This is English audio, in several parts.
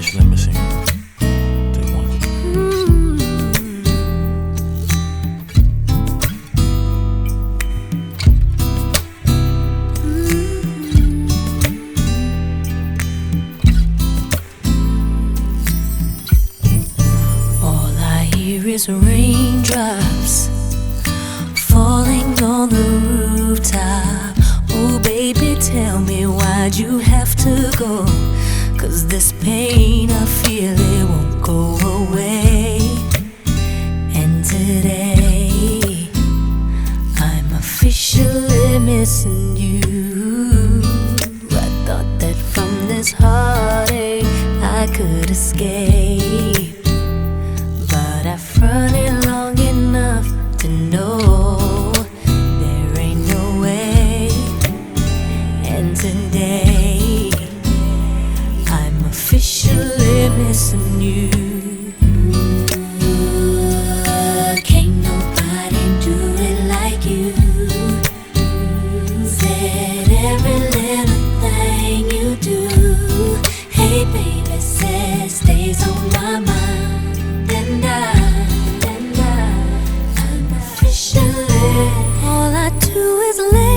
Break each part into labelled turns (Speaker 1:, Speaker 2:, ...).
Speaker 1: missing you. Take one.
Speaker 2: All I hear is raindrops falling on the rooftop. Oh, baby, tell me why'd you have to go? Cause this pain I feel it won't go away. And today, I'm officially missing you. I thought that from this heartache I could escape. Missing you. Can't nobody do it like you. Said every little thing you do. Hey, baby, says stays on my mind. And I, and I, officially. All I do is lay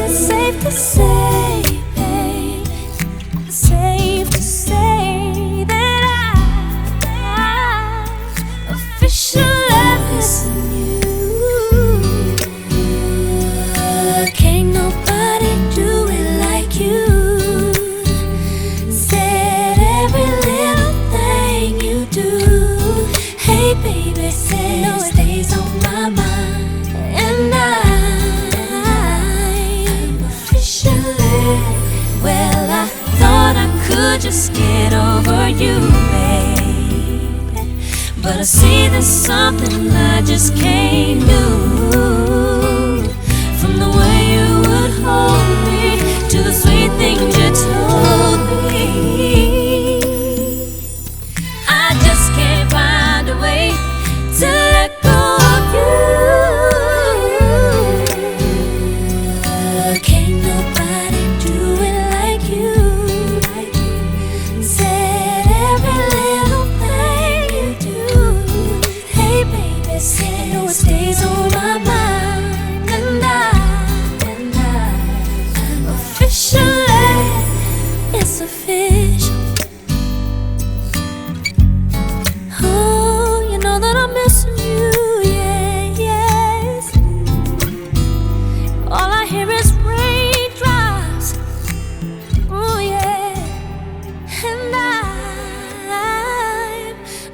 Speaker 2: I guess it's safe to say, just get over you, babe. But I see there's something I just can't do.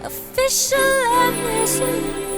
Speaker 2: Missing you.